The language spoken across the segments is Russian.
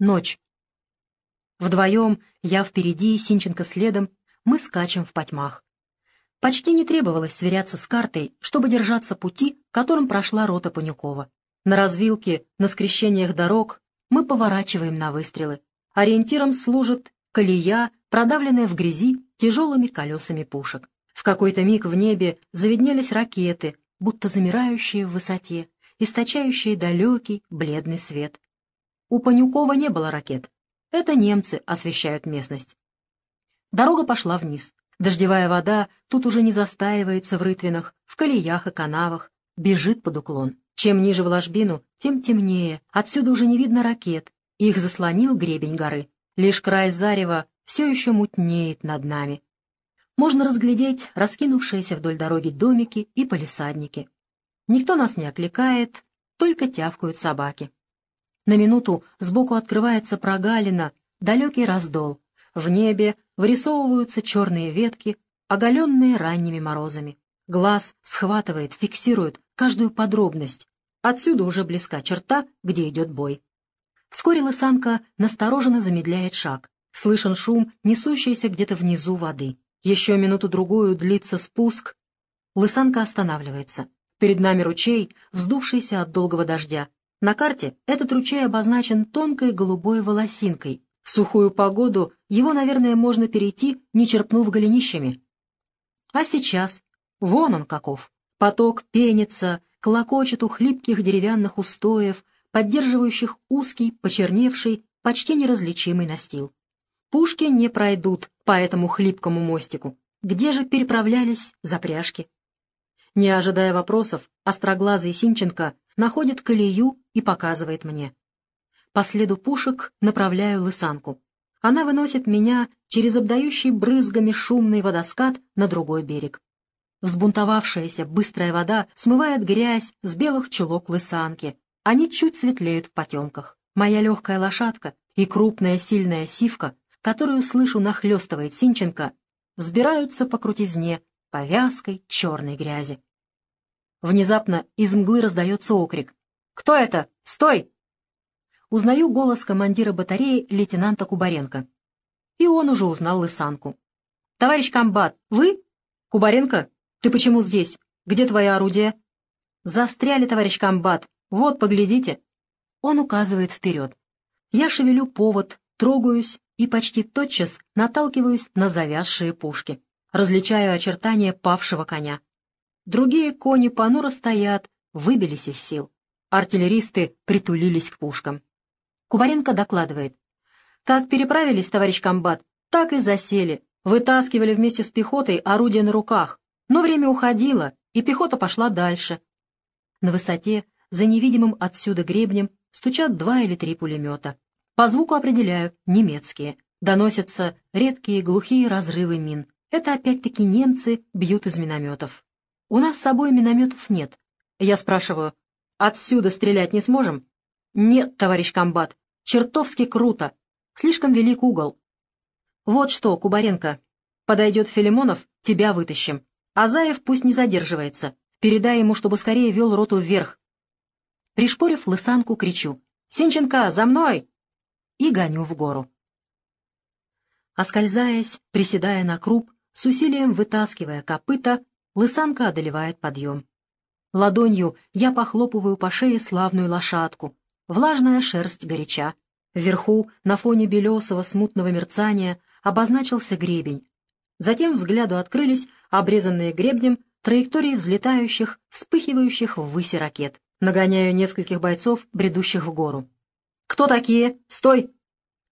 Ночь. Вдвоем, я впереди, Синченко следом, мы скачем в потьмах. Почти не требовалось сверяться с картой, чтобы держаться пути, которым прошла рота Панюкова. На развилке, на скрещениях дорог мы поворачиваем на выстрелы. Ориентиром служит колея, продавленная в грязи тяжелыми колесами пушек. В какой-то миг в небе заведнелись ракеты, будто замирающие в высоте, источающие далекий бледный свет. У Панюкова не было ракет. Это немцы освещают местность. Дорога пошла вниз. Дождевая вода тут уже не застаивается в рытвинах, в колеях и канавах, бежит под уклон. Чем ниже в ложбину, тем темнее. Отсюда уже не видно ракет. Их заслонил гребень горы. Лишь край зарева все еще мутнеет над нами. Можно разглядеть раскинувшиеся вдоль дороги домики и полисадники. Никто нас не окликает, только тявкают собаки. На минуту сбоку открывается прогалина, далекий раздол. В небе вырисовываются черные ветки, оголенные ранними морозами. Глаз схватывает, фиксирует каждую подробность. Отсюда уже близка черта, где идет бой. Вскоре лысанка настороженно замедляет шаг. Слышен шум, несущийся где-то внизу воды. Еще минуту-другую длится спуск. Лысанка останавливается. Перед нами ручей, вздувшийся от долгого дождя. На карте этот ручей обозначен тонкой голубой волосинкой. В сухую погоду его, наверное, можно перейти, не черпнув голенищами. А сейчас вон он каков. Поток пенится, клокочет у хлипких деревянных устоев, поддерживающих узкий, почерневший, почти неразличимый настил. Пушки не пройдут по этому хлипкому мостику. Где же переправлялись запряжки? Не ожидая вопросов, остроглазый Синченко находит колею и показывает мне. По следу пушек направляю лысанку. Она выносит меня через обдающий брызгами шумный водоскат на другой берег. Взбунтовавшаяся быстрая вода смывает грязь с белых чулок лысанки. Они чуть светлеют в потемках. Моя легкая лошадка и крупная сильная сивка, которую слышу нахлестывает Синченко, взбираются по крутизне, по вязкой черной грязи. Внезапно из мглы раздается окрик. «Кто это? Стой!» Узнаю голос командира батареи лейтенанта Кубаренко. И он уже узнал Лысанку. «Товарищ комбат, вы? Кубаренко? Ты почему здесь? Где твои орудия?» «Застряли, товарищ комбат. Вот, поглядите». Он указывает вперед. Я шевелю повод, трогаюсь и почти тотчас наталкиваюсь на завязшие пушки. Различаю очертания павшего коня. Другие кони понуро стоят, выбились из сил. Артиллеристы притулились к пушкам. Кубаренко докладывает. Как переправились, товарищ комбат, так и засели. Вытаскивали вместе с пехотой орудия на руках. Но время уходило, и пехота пошла дальше. На высоте, за невидимым отсюда гребнем, стучат два или три пулемета. По звуку определяю — немецкие. Доносятся редкие глухие разрывы мин. Это опять-таки немцы бьют из минометов. У нас с собой минометов нет. Я спрашиваю, отсюда стрелять не сможем? Нет, товарищ комбат, чертовски круто. Слишком велик угол. Вот что, Кубаренко, подойдет Филимонов, тебя вытащим. Азаев пусть не задерживается. Передай ему, чтобы скорее вел роту вверх. Пришпорив лысанку, кричу. «Синченко, за мной!» И гоню в гору. Оскользаясь, приседая на круп, с усилием вытаскивая копыта, Лысанка одолевает подъем. Ладонью я похлопываю по шее славную лошадку. Влажная шерсть горяча. Вверху, на фоне белесого смутного мерцания, обозначился гребень. Затем взгляду открылись обрезанные гребнем траектории взлетающих, вспыхивающих ввыси ракет. Нагоняю нескольких бойцов, бредущих в гору. «Кто такие? Стой!»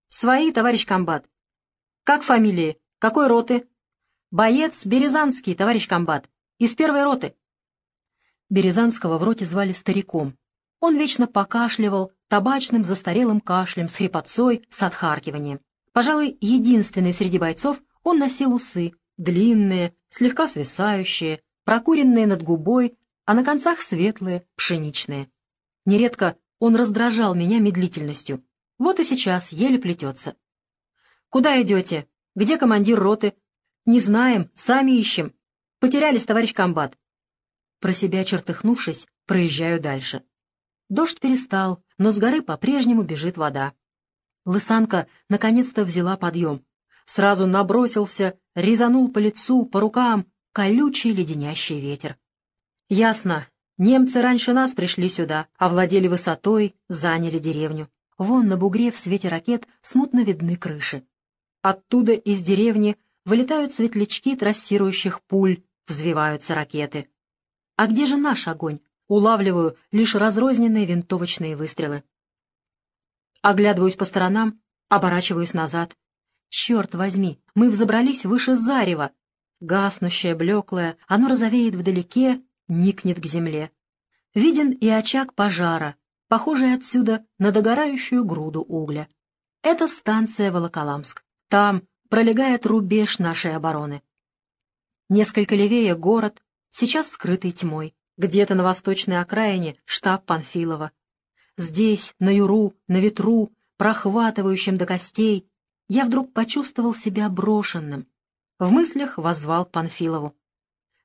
«Свои, товарищ комбат». «Как фамилии? Какой роты?» «Боец Березанский, товарищ комбат. Из первой роты. Березанского в роте звали стариком. Он вечно покашливал табачным застарелым кашлем с хрипотцой, с отхаркиванием. Пожалуй, единственный среди бойцов он носил усы, длинные, слегка свисающие, прокуренные над губой, а на концах светлые, пшеничные. Нередко он раздражал меня медлительностью. Вот и сейчас еле плетется. «Куда идете? Где командир роты?» «Не знаем, сами ищем. Потерялись, товарищ комбат. Про себя чертыхнувшись, проезжаю дальше. Дождь перестал, но с горы по-прежнему бежит вода. Лысанка наконец-то взяла подъем. Сразу набросился, резанул по лицу, по рукам, колючий леденящий ветер. Ясно, немцы раньше нас пришли сюда, овладели высотой, заняли деревню. Вон на бугре в свете ракет смутно видны крыши. Оттуда из деревни вылетают светлячки трассирующих пуль, взвиваются ракеты. А где же наш огонь? Улавливаю лишь разрозненные винтовочные выстрелы. Оглядываюсь по сторонам, оборачиваюсь назад. Черт возьми, мы взобрались выше зарева. Гаснущее, блеклое, оно розовеет вдалеке, никнет к земле. Виден и очаг пожара, похожий отсюда на догорающую груду угля. Это станция Волоколамск. Там пролегает рубеж нашей обороны. Несколько левее город, сейчас скрытый тьмой. Где-то на восточной окраине штаб Панфилова. Здесь, на юру, на ветру, прохватывающем до костей, я вдруг почувствовал себя брошенным. В мыслях воззвал Панфилову.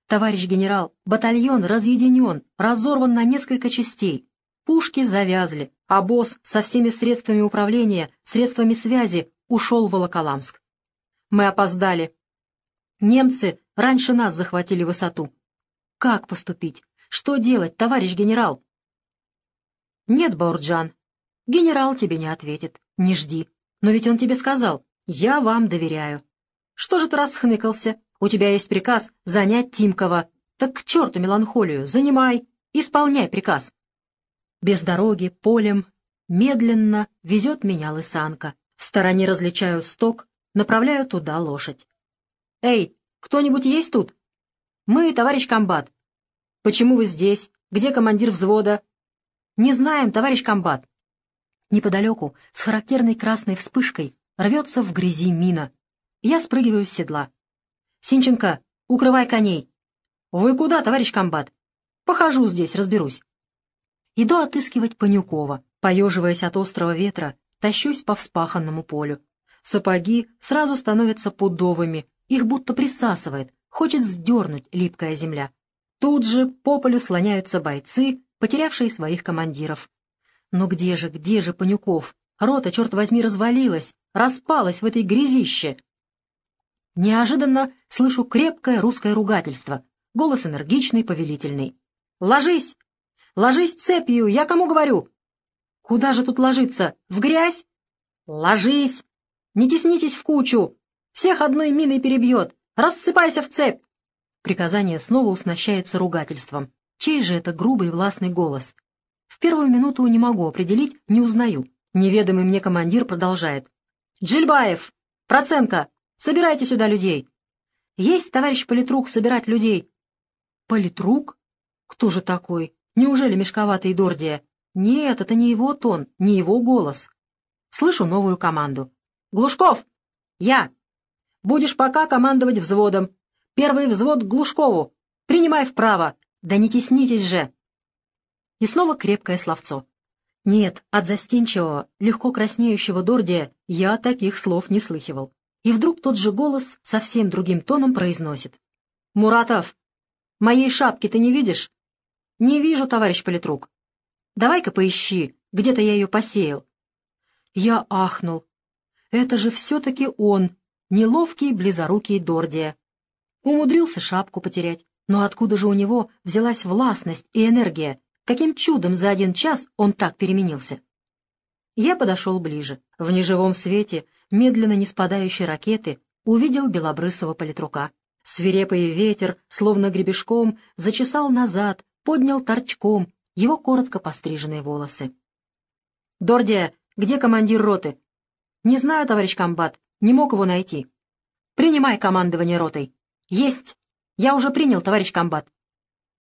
«Товарищ генерал, батальон разъединен, разорван на несколько частей. Пушки завязли, а босс со всеми средствами управления, средствами связи ушел в Волоколамск. Мы опоздали. Немцы раньше нас захватили высоту. Как поступить? Что делать, товарищ генерал? Нет, Баурджан, генерал тебе не ответит. Не жди. Но ведь он тебе сказал, я вам доверяю. Что же ты расхныкался? У тебя есть приказ занять Тимкова. Так к черту меланхолию, занимай, исполняй приказ. Без дороги, полем, медленно везет меня лысанка. В стороне различаю сток, направляю туда лошадь. «Эй, кто-нибудь есть тут?» «Мы, товарищ комбат». «Почему вы здесь? Где командир взвода?» «Не знаем, товарищ комбат». Неподалеку, с характерной красной вспышкой, рвется в грязи мина. Я спрыгиваю с седла. «Синченко, укрывай коней». «Вы куда, товарищ комбат?» «Похожу здесь, разберусь». Иду отыскивать Панюкова. Поеживаясь от острого ветра, тащусь по вспаханному полю. Сапоги сразу становятся пудовыми, их будто присасывает, хочет сдернуть липкая земля. Тут же по полю слоняются бойцы, потерявшие своих командиров. Но где же, где же Панюков? Рота, черт возьми, развалилась, распалась в этой грязище. Неожиданно слышу крепкое русское ругательство, голос энергичный, повелительный. «Ложись! Ложись цепью, я кому говорю? Куда же тут ложиться? В грязь? Ложись! Не теснитесь в кучу! Всех одной миной перебьет! Рассыпайся в цепь!» Приказание снова уснащается ругательством. Чей же это грубый властный голос? В первую минуту не могу определить, не узнаю. Неведомый мне командир продолжает. «Джильбаев! Проценко! Собирайте сюда людей!» «Есть, товарищ политрук, собирать людей!» «Политрук? Кто же такой? Неужели мешковатый Дордия? Нет, это не его тон, не его голос. Слышу новую команду. «Глушков! Я! Будешь пока командовать взводом. Первый взвод к Глушкову. Принимай вправо. Да не теснитесь же!» И снова крепкое словцо. Нет, от застенчивого, легко краснеющего Дордия я таких слов не слыхивал. И вдруг тот же голос совсем другим тоном произносит. «Муратов, моей шапки ты не видишь?» «Не вижу, товарищ политрук. Давай-ка поищи, где-то я ее посеял». Я ахнул. Это же все-таки он, неловкий, близорукий Дордия. Умудрился шапку потерять. Но откуда же у него взялась властность и энергия? Каким чудом за один час он так переменился? Я подошел ближе. В неживом свете, медленно не спадающей ракеты, увидел белобрысого политрука. Свирепый ветер, словно гребешком, зачесал назад, поднял торчком его коротко постриженные волосы. «Дордия, где командир роты?» «Не знаю, товарищ комбат, не мог его найти». «Принимай командование ротой». «Есть! Я уже принял, товарищ комбат».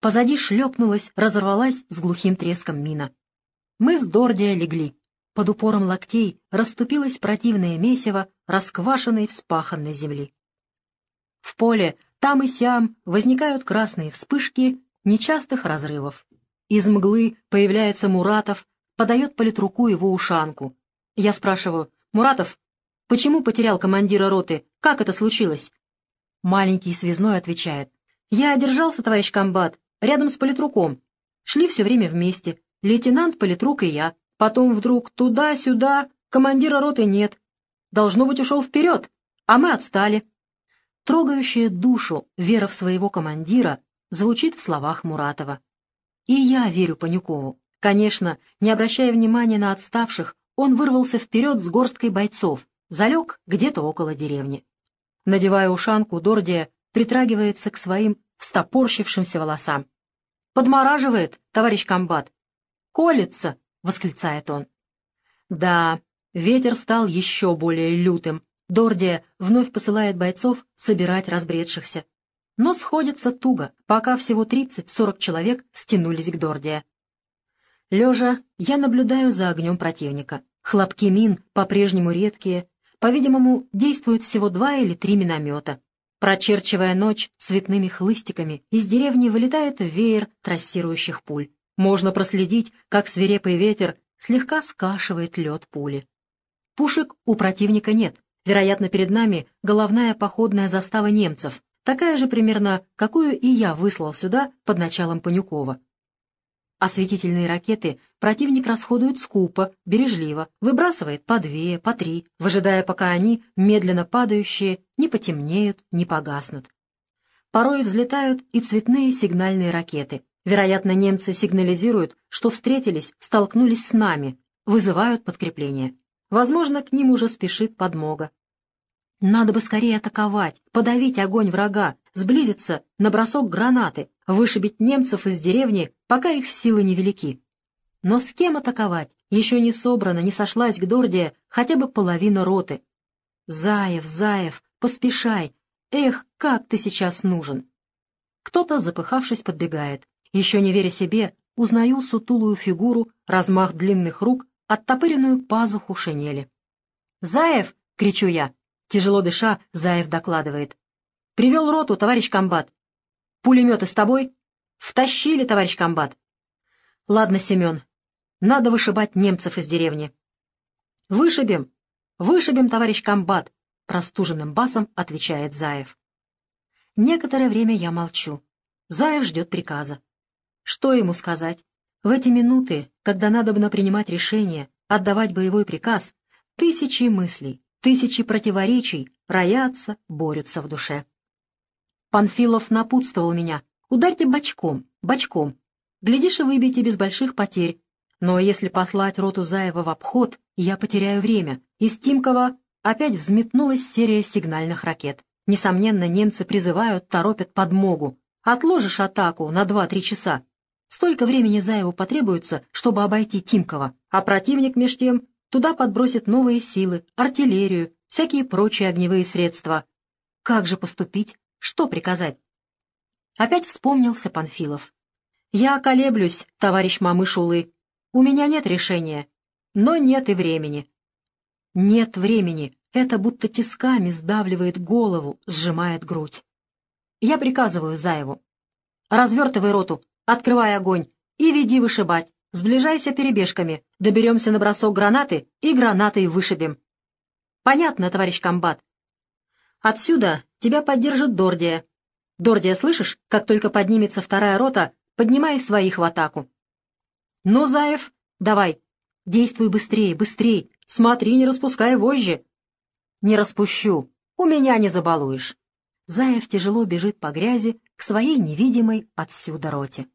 Позади шлепнулась, разорвалась с глухим треском мина. Мы с Дордия легли. Под упором локтей расступилось противное месиво расквашенной вспаханной земли. В поле там и сям возникают красные вспышки нечастых разрывов. Из мглы появляется Муратов, подает политруку его ушанку. Я спрашиваю, «Муратов, почему потерял командира роты? Как это случилось?» Маленький связной отвечает, «Я одержался, товарищ комбат, рядом с политруком. Шли все время вместе, лейтенант, политрук и я. Потом вдруг туда-сюда, Командира роты нет. Должно быть, ушел вперед, а мы отстали. Трогающая душу вера в своего командира звучит в словах Муратова. И я верю Панюкову. Конечно, не обращая внимания на отставших, он вырвался вперед с горсткой бойцов, залег где-то около деревни. Надевая ушанку, Дордия притрагивается к своим встопорщившимся волосам. «Подмораживает, товарищ комбат!» «Колется!» — восклицает он. Да, ветер стал еще более лютым. Дордия вновь посылает бойцов собирать разбредшихся. Но сходится туго, пока всего 30-40 человек стянулись к Дордия. Лежа, я наблюдаю за огнем противника. Хлопки мин по-прежнему редкие. По-видимому, действуют всего два или три миномета. Прочерчивая ночь цветными хлыстиками, из деревни вылетает веер трассирующих пуль. Можно проследить, как свирепый ветер слегка скашивает лед пули. Пушек у противника нет. Вероятно, перед нами головная походная застава немцев, такая же примерно, какую и я выслал сюда под началом Панюкова. Осветительные ракеты противник расходует скупо, бережливо, выбрасывает по две, по три, выжидая, пока они, медленно падающие, не потемнеют, не погаснут. Порой взлетают и цветные сигнальные ракеты. Вероятно, немцы сигнализируют, что встретились, столкнулись с нами, вызывают подкрепление. Возможно, к ним уже спешит подмога. Надо бы скорее атаковать, подавить огонь врага, сблизиться на бросок гранаты, вышибить немцев из деревни, пока их силы невелики. Но с кем атаковать? Еще не собрана, не сошлась к Дордия хотя бы половина роты. Заев, Заев, поспешай! Эх, как ты сейчас нужен! Кто-то, запыхавшись, подбегает. Еще не веря себе, узнаю сутулую фигуру, размах длинных рук, оттопыренную пазуху шинели. «Заев!» — кричу я. Тяжело дыша, Заев докладывает. «Привел роту, товарищ комбат. Пулеметы с тобой?» «Втащили, товарищ комбат». «Ладно, Семен, надо вышибать немцев из деревни». «Вышибем! Вышибем, товарищ комбат!» — простуженным басом отвечает Заев. Некоторое время я молчу. Заев ждет приказа. Что ему сказать? В эти минуты, когда надо бы принимать решение, отдавать боевой приказ, тысячи мыслей, тысячи противоречий роятся, борются в душе. Панфилов напутствовал меня. Ударьте бочком, бочком. Глядишь, и выбейте без больших потерь. Но если послать роту Заева в обход, я потеряю время. Из Тимкова опять взметнулась серия сигнальных ракет. Несомненно, немцы призывают, торопят подмогу. Отложишь атаку на 2-3 часа, Столько времени Заеву потребуется, чтобы обойти Тимкова, а противник, меж тем, туда подбросит новые силы, артиллерию, всякие прочие огневые средства. Как же поступить? Что приказать? Опять вспомнился Панфилов. «Я колеблюсь, товарищ Мамышулы. У меня нет решения, но нет и времени». «Нет времени» — это будто тисками сдавливает голову, сжимает грудь. Я приказываю Заеву. «Развертывай роту, Открывай огонь и веди вышибать. Сближайся перебежками. Доберемся на бросок гранаты и гранатой вышибем. Понятно, товарищ комбат. Отсюда тебя поддержит Дордия. Дордия, слышишь, как только поднимется вторая рота, поднимай своих в атаку. Ну, Заев, давай. Действуй быстрее, быстрее. Смотри, не распускай вожжи. Не распущу. У меня не забалуешь. Заев тяжело бежит по грязи к своей невидимой отсюда роте.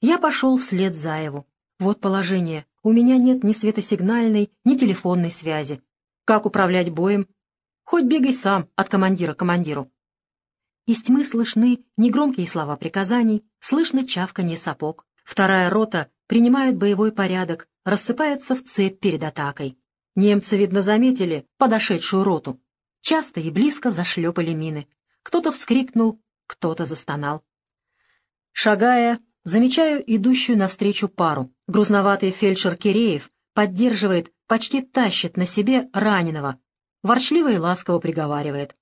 Я пошел вслед Заеву. Вот положение. У меня нет ни светосигнальной, ни телефонной связи. Как управлять боем? Хоть бегай сам от командира к командиру. Из тьмы слышны негромкие слова приказаний, слышно чавканье сапог. Вторая рота принимает боевой порядок, рассыпается в цепь перед атакой. Немцы, видно, заметили подошедшую роту. Часто и близко зашлепали мины. Кто-то вскрикнул, кто-то застонал. Шагая, Замечаю идущую навстречу пару. Грузноватый фельдшер Киреев поддерживает, почти тащит на себе раненого. Ворчливо и ласково приговаривает.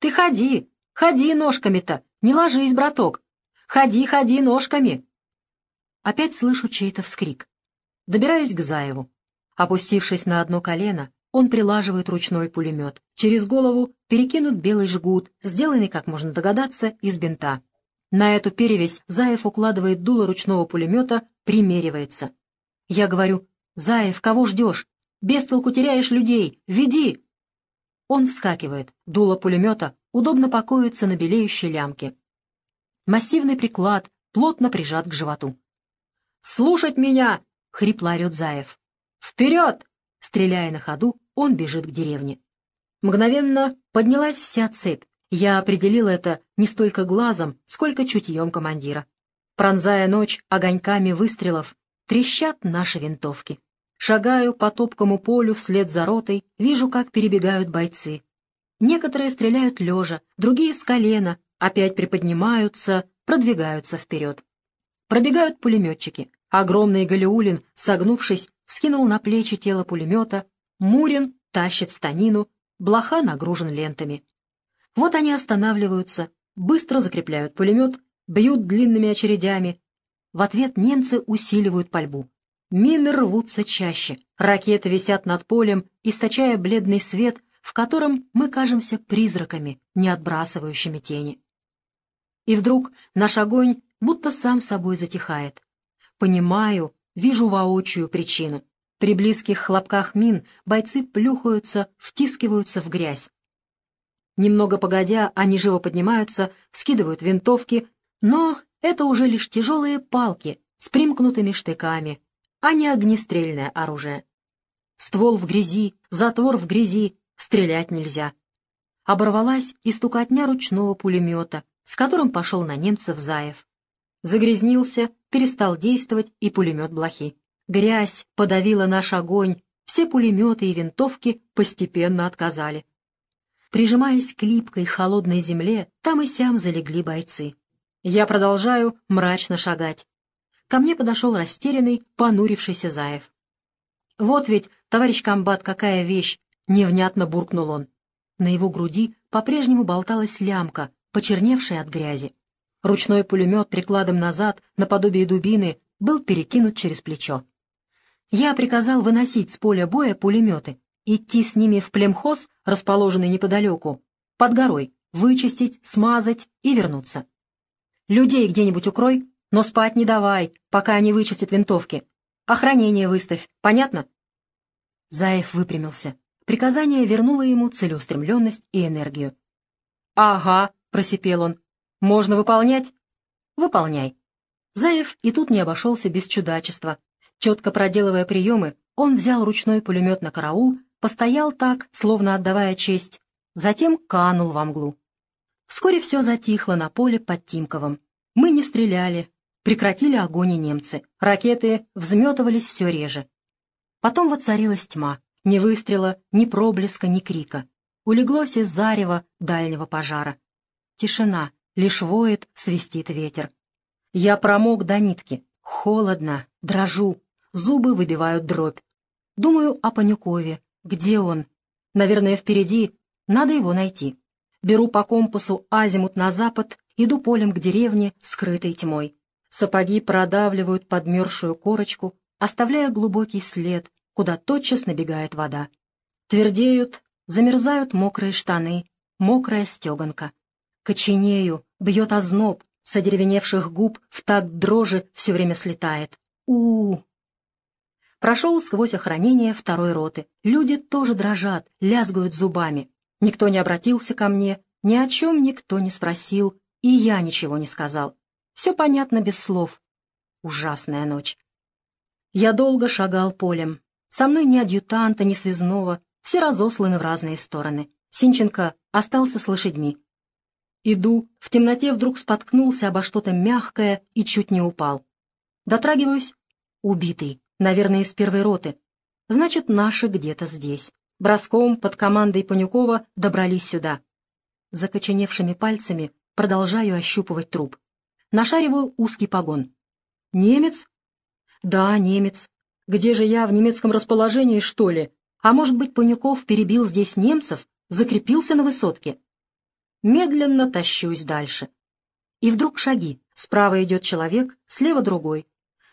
«Ты ходи, ходи ножками-то, не ложись, браток. Ходи, ходи ножками!» Опять слышу чей-то вскрик. Добираюсь к Заеву. Опустившись на одно колено, он прилаживает ручной пулемет. Через голову перекинут белый жгут, сделанный, как можно догадаться, из бинта. На эту перевесь Заев укладывает дуло ручного пулемета, примеривается. Я говорю, «Заев, кого ждешь? Без толку теряешь людей! Веди!» Он вскакивает, дуло пулемета удобно покоится на белеющей лямке. Массивный приклад плотно прижат к животу. «Слушать меня!» — хрипло орет Заев. «Вперед!» — стреляя на ходу, он бежит к деревне. Мгновенно поднялась вся цепь. Я определил это не столько глазом, сколько чутьем командира. Пронзая ночь огоньками выстрелов, трещат наши винтовки. Шагаю по топкому полю вслед за ротой, вижу, как перебегают бойцы. Некоторые стреляют лежа, другие с колена, опять приподнимаются, продвигаются вперед. Пробегают пулеметчики. Огромный Галиулин, согнувшись, вскинул на плечи тело пулемета. Мурин тащит станину, блоха нагружен лентами. Вот они останавливаются, быстро закрепляют пулемет, бьют длинными очередями. В ответ немцы усиливают пальбу. Мины рвутся чаще, ракеты висят над полем, источая бледный свет, в котором мы кажемся призраками, не отбрасывающими тени. И вдруг наш огонь будто сам собой затихает. Понимаю, вижу воочию причину. При близких хлопках мин бойцы плюхаются, втискиваются в грязь. Немного погодя, они живо поднимаются, вскидывают винтовки, но это уже лишь тяжелые палки с примкнутыми штыками, а не огнестрельное оружие. Ствол в грязи, затвор в грязи, стрелять нельзя. Оборвалась и стукотня ручного пулемета, с которым пошел на немцев Заев. Загрязнился, перестал действовать и пулемет блохи. Грязь подавила наш огонь, все пулеметы и винтовки постепенно отказали. Прижимаясь к липкой холодной земле, там и сям залегли бойцы. Я продолжаю мрачно шагать. Ко мне подошел растерянный, понурившийся Заев. «Вот ведь, товарищ комбат, какая вещь!» — невнятно буркнул он. На его груди по-прежнему болталась лямка, почерневшая от грязи. Ручной пулемет прикладом назад, наподобие дубины, был перекинут через плечо. Я приказал выносить с поля боя пулеметы, идти с ними в племхоз, расположенный неподалеку, под горой, вычистить, смазать и вернуться. Людей где-нибудь укрой, но спать не давай, пока они вычистят винтовки. Охранение выставь, понятно? Заев выпрямился. Приказание вернуло ему целеустремленность и энергию. «Ага», — просипел он, — «можно выполнять?» «Выполняй». Заев и тут не обошелся без чудачества. Четко проделывая приемы, он взял ручной пулемет на караул, постоял так, словно отдавая честь, затем канул во мглу. Вскоре все затихло на поле под Тимковым. Мы не стреляли, прекратили огонь и немцы. Ракеты взметывались все реже. Потом воцарилась тьма. Ни выстрела, ни проблеска, ни крика. Улеглось из зарева дальнего пожара. Тишина, лишь воет, свистит ветер. Я промок до нитки. Холодно, дрожу, Зубы выбивают дробь. Думаю о Панюкове. Где он? Наверное, впереди. Надо его найти. Беру по компасу азимут на запад, иду полем к деревне, скрытой тьмой. Сапоги продавливают подмерзшую корочку, оставляя глубокий след, куда тотчас набегает вода. Твердеют, замерзают мокрые штаны, мокрая стеганка. Коченею, бьет озноб, с одеревеневших губ в такт дрожи все время слетает. у, -у, -у Прошел сквозь охранение второй роты. Люди тоже дрожат, лязгают зубами. Никто не обратился ко мне, ни о чем никто не спросил, и я ничего не сказал. Все понятно без слов. Ужасная ночь. Я долго шагал полем. Со мной ни адъютанта, ни связного, все разосланы в разные стороны. Синченко остался с лошадьми. Иду, в темноте вдруг споткнулся обо что-то мягкое и чуть не упал. Дотрагиваюсь — убитый наверное, из первой роты. Значит, наши где-то здесь. Броском под командой Панюкова добрались сюда. Закоченевшими пальцами продолжаю ощупывать труп. Нашариваю узкий погон. Немец? Да, немец. Где же я, в немецком расположении, что ли? А может быть, Панюков перебил здесь немцев, закрепился на высотке? Медленно тащусь дальше. И вдруг шаги. Справа идет человек, слева другой.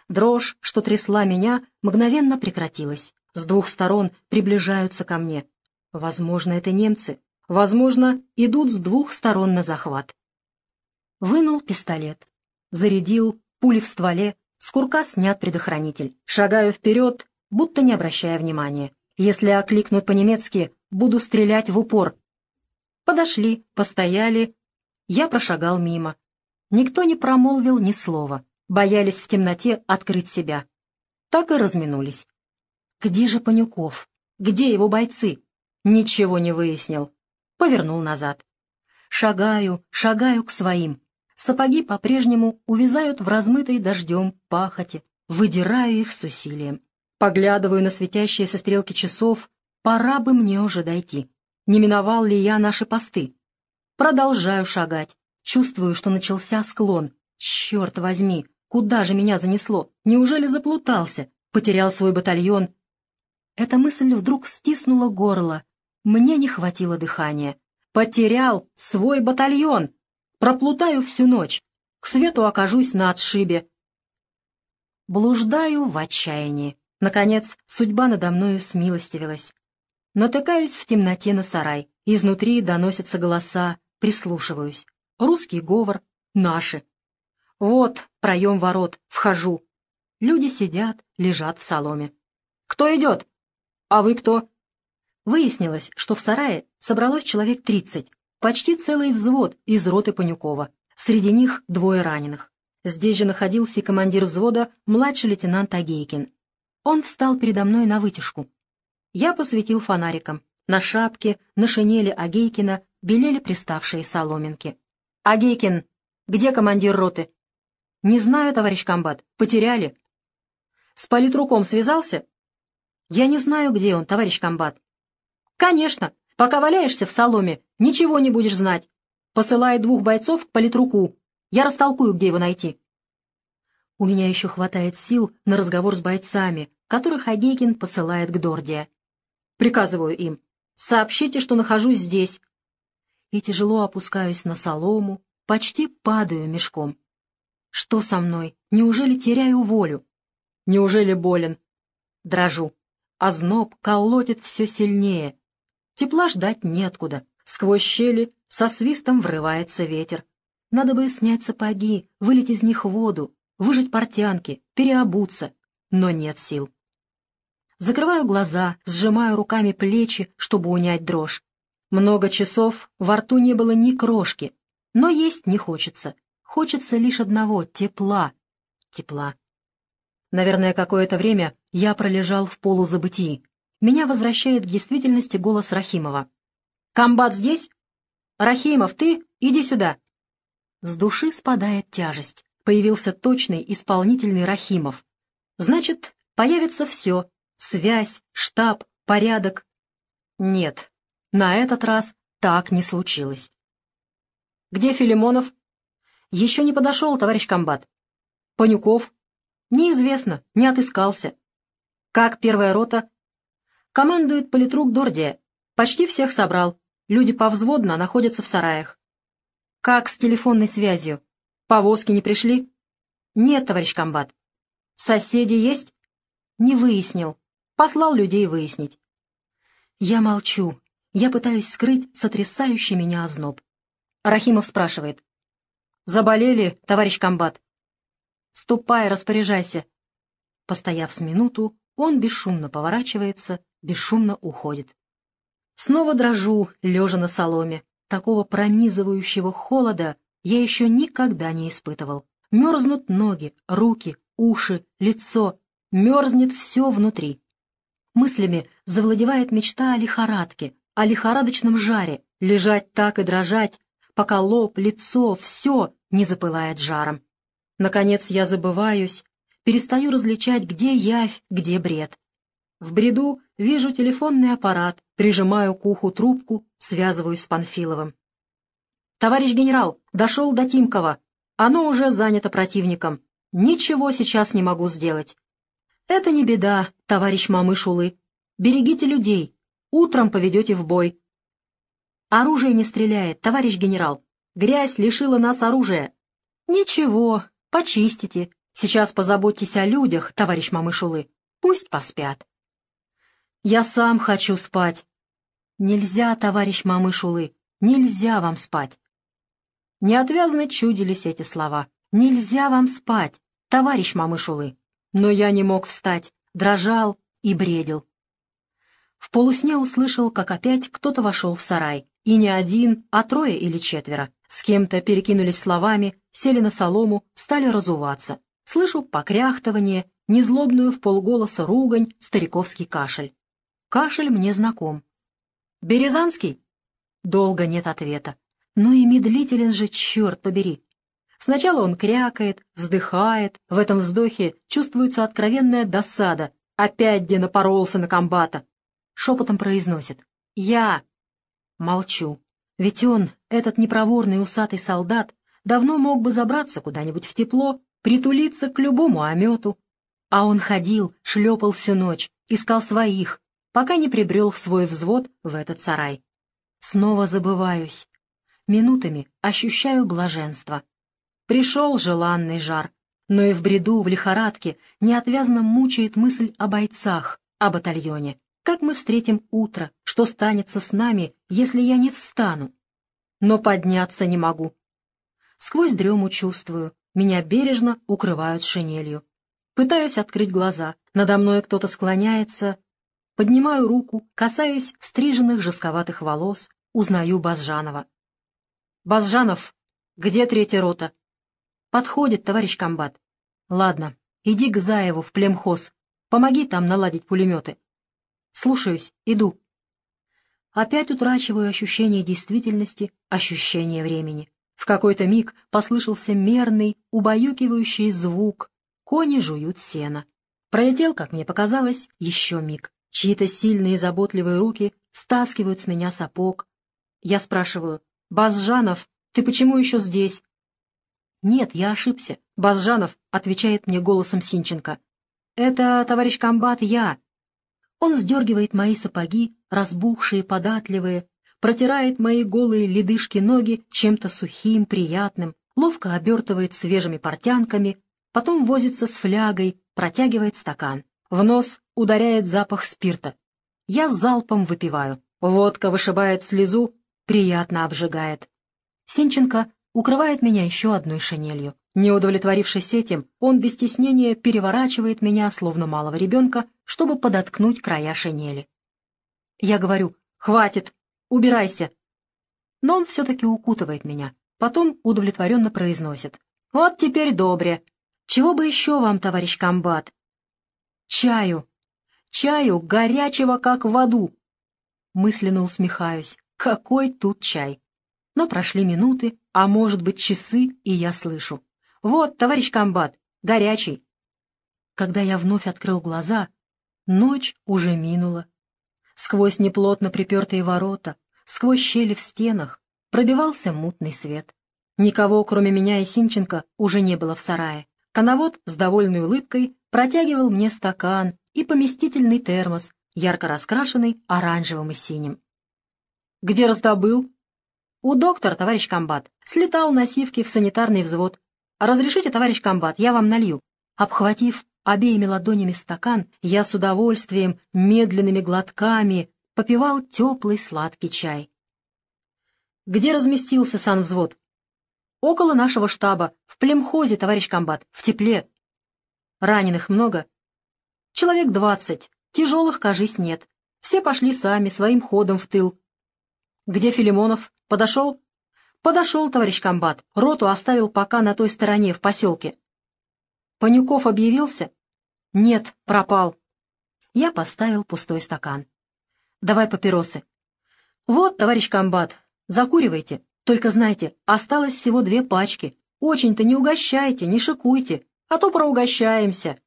Дрожь, что трясла меня, мгновенно прекратилась. С двух сторон приближаются ко мне. Возможно, это немцы. Возможно, идут с двух сторон на захват. Вынул пистолет. Зарядил, пули в стволе, с курка снят предохранитель. Шагаю вперед, будто не обращая внимания. Если окликнут по-немецки, буду стрелять в упор. Подошли, постояли. Я прошагал мимо. Никто не промолвил ни слова. Боялись в темноте открыть себя. Так и разминулись. Где же Панюков? Где его бойцы? Ничего не выяснил. Повернул назад. Шагаю, шагаю к своим. Сапоги по-прежнему увязают в размытой дождем пахоте. Выдираю их с усилием. Поглядываю на светящиеся стрелки часов. Пора бы мне уже дойти. Не миновал ли я наши посты? Продолжаю шагать. Чувствую, что начался склон. Черт возьми, куда же меня занесло? Неужели заплутался? Потерял свой батальон? Эта мысль вдруг стиснула горло. Мне не хватило дыхания. Потерял свой батальон. Проплутаю всю ночь. К свету окажусь на отшибе. Блуждаю в отчаянии. Наконец, судьба надо мною смилостивилась. Натыкаюсь в темноте на сарай. Изнутри доносятся голоса. Прислушиваюсь. Русский говор. Наши. Вот проем ворот. Вхожу. Люди сидят, лежат в соломе. «Кто идет?» «А вы кто?» Выяснилось, что в сарае собралось человек тридцать, почти целый взвод из роты Панюкова. Среди них двое раненых. Здесь же находился и командир взвода, младший лейтенант Агейкин. Он встал передо мной на вытяжку. Я посветил фонариком. На шапке, на шинели Агейкина белели приставшие соломинки. «Агейкин, где командир роты?» «Не знаю, товарищ комбат. Потеряли». «С политруком связался?» «Я не знаю, где он, товарищ комбат». «Конечно. Пока валяешься в соломе, ничего не будешь знать. Посылай двух бойцов к политруку. Я растолкую, где его найти». У меня еще хватает сил на разговор с бойцами, которых Агейкин посылает к Дордия. Приказываю им. «Сообщите, что нахожусь здесь». И тяжело опускаюсь на солому, почти падаю мешком. Что со мной? Неужели теряю волю? Неужели болен? Дрожу. Озноб колотит все сильнее. Тепла ждать неоткуда. Сквозь щели со свистом врывается ветер. Надо бы снять сапоги, вылить из них воду, выжать портянки, переобуться. Но нет сил. Закрываю глаза, сжимаю руками плечи, чтобы унять дрожь. Много часов во рту не было ни крошки, но есть не хочется. Хочется лишь одного — тепла. Тепла. Наверное, какое-то время я пролежал в полузабытии. Меня возвращает к действительности голос Рахимова. «Комбат здесь?» «Рахимов, ты? Иди сюда!» С души спадает тяжесть. Появился точный исполнительный Рахимов. Значит, появится все. Связь, штаб, порядок. Нет, на этот раз так не случилось. «Где Филимонов?» «Еще не подошел, товарищ комбат». «Панюков?» Неизвестно, не отыскался. Как первая рота? Командует политрук Дордия. Почти всех собрал. Люди повзводно находятся в сараях. Как с телефонной связью? Повозки не пришли? Нет, товарищ комбат. Соседи есть? Не выяснил. Послал людей выяснить. Я молчу. Я пытаюсь скрыть сотрясающий меня озноб. Рахимов спрашивает. «Заболели, товарищ комбат?» Ступай, распоряжайся. Постояв с минуту, он бесшумно поворачивается, бесшумно уходит. Снова дрожу, лежа на соломе. Такого пронизывающего холода я еще никогда не испытывал. Мерзнут ноги, руки, уши, лицо. Мерзнет все внутри. Мыслями завладевает мечта о лихорадке, о лихорадочном жаре, лежать так и дрожать, пока лоб, лицо, все не запылает жаром. Наконец я забываюсь, перестаю различать, где явь, где бред. В бреду вижу телефонный аппарат, прижимаю к уху трубку, связываюсь с Панфиловым. «Товарищ генерал, дошел до Тимкова. Оно уже занято противником. Ничего сейчас не могу сделать». «Это не беда, товарищ Мамышулы. Берегите людей. Утром поведете в бой». «Оружие не стреляет, товарищ генерал. Грязь лишила нас оружия». «Ничего, Почистите. Сейчас позаботьтесь о людях, товарищ Мамышулы. Пусть поспят. Я сам хочу спать. Нельзя, товарищ Мамышулы, нельзя вам спать. Неотвязно чудились эти слова. Нельзя вам спать, товарищ Мамышулы. Но я не мог встать, дрожал, и бредил. В полусне услышал, как опять кто-то вошел в сарай. И не один, а трое или четверо. С кем-то перекинулись словами, сели на солому, стали разуваться. Слышу покряхтывание, незлобную в полголоса ругань, стариковский кашель. Кашель мне знаком. «Березанский?» Долго нет ответа. Ну и медлителен же, черт побери. Сначала он крякает, вздыхает, в этом вздохе чувствуется откровенная досада. Опять где напоролся на комбата. Шепотом произносит «Я». Молчу. Ведь он, этот непроворный усатый солдат, давно мог бы забраться куда-нибудь в тепло, притулиться к любому омету. А он ходил, шлепал всю ночь, искал своих, пока не прибрел в свой взвод в этот сарай. Снова забываюсь. Минутами ощущаю блаженство. Пришел желанный жар, но и в бреду, в лихорадке неотвязно мучает мысль о бойцах, о батальоне. Как мы встретим утро? Что станется с нами, если я не встану? Но подняться не могу. Сквозь дрему чувствую, меня бережно укрывают шинелью. Пытаюсь открыть глаза, надо мной кто-то склоняется. Поднимаю руку, касаюсь стриженных жестковатых волос, узнаю Базжанова. «Базжанов, где третья рота?» «Подходит, товарищ комбат». «Ладно, иди к Заеву в племхоз, помоги там наладить пулеметы». «Слушаюсь, иду». Опять утрачиваю ощущение действительности, ощущение времени. В какой-то миг послышался мерный, убаюкивающий звук. Кони жуют сено. Пролетел, как мне показалось, еще миг. Чьи-то сильные заботливые руки стаскивают с меня сапог. Я спрашиваю, «Базжанов, ты почему еще здесь?» «Нет, я ошибся. Базжанов», — отвечает мне голосом Синченко. «Это, товарищ комбат, я». Он сдергивает мои сапоги, разбухшие, податливые, протирает мои голые ледышки ноги чем-то сухим, приятным, ловко обертывает свежими портянками, потом возится с флягой, протягивает стакан. В нос ударяет запах спирта. Я залпом выпиваю. Водка вышибает слезу, приятно обжигает. Синченко укрывает меня еще одной шинелью. Не удовлетворившись этим, он без стеснения переворачивает меня, словно малого ребенка, чтобы подоткнуть края шинели. Я говорю «Хватит, Убирайся!» Но он все-таки укутывает меня, потом удовлетворенно произносит. «Вот теперь добре. Чего бы еще вам, товарищ комбат?» «Чаю. Чаю горячего, как в аду!» Мысленно усмехаюсь. «Какой тут чай!» Но прошли минуты, а может быть часы, и я слышу. «Вот, товарищ комбат, горячий!» Когда я вновь открыл глаза, ночь уже минула. Сквозь неплотно припертые ворота, сквозь щели в стенах, пробивался мутный свет. Никого, кроме меня и Синченко, уже не было в сарае. Коновод с довольной улыбкой протягивал мне стакан и поместительный термос, ярко раскрашенный оранжевым и синим. «Где раздобыл?» «У доктора, товарищ комбат. Слетал на сивки в санитарный взвод. Разрешите, товарищ комбат, я вам налью». Обхватив Обеими ладонями стакан я с удовольствием, медленными глотками попивал теплый сладкий чай. «Где разместился санвзвод?» «Около нашего штаба, в племхозе, товарищ комбат, в тепле». «Раненых много?» «Человек двадцать. Тяжелых, кажись, нет. Все пошли сами, своим ходом в тыл». «Где Филимонов? Подошел?» «Подошел, товарищ комбат. Роту оставил пока на той стороне, в поселке». «Панюков объявился?» «Нет, пропал». Я поставил пустой стакан. «Давай папиросы». «Вот, товарищ комбат, закуривайте. Только знайте, осталось всего две пачки. Очень-то не угощайте, не шикуйте, а то проугощаемся».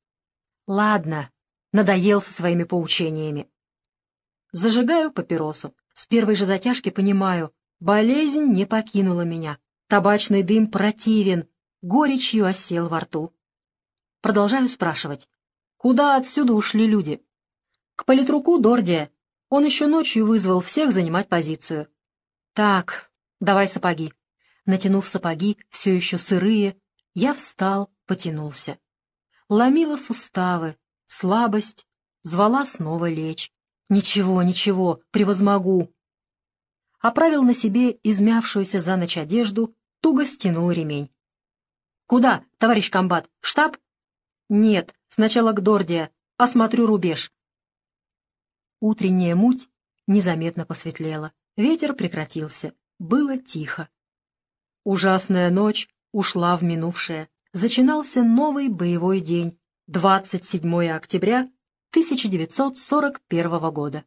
«Ладно», надоел со своими поучениями. Зажигаю папиросу. С первой же затяжки понимаю, болезнь не покинула меня. Табачный дым противен, горечью осел во рту. Продолжаю спрашивать. Куда отсюда ушли люди? К политруку Дордия. Он еще ночью вызвал всех занимать позицию. Так, давай сапоги. Натянув сапоги, все еще сырые, я встал, потянулся. Ломила суставы, слабость, звала снова лечь. Ничего, ничего, превозмогу. Оправил на себе измявшуюся за ночь одежду, туго стянул ремень. «Куда, товарищ комбат, в штаб?» «Нет, сначала к Дордия. Осмотрю рубеж». утренняя муть незаметно посветлела. Ветер прекратился. Было тихо. Ужасная ночь ушла в минувшее. Зачинался новый боевой день. 27 октября 1941 года.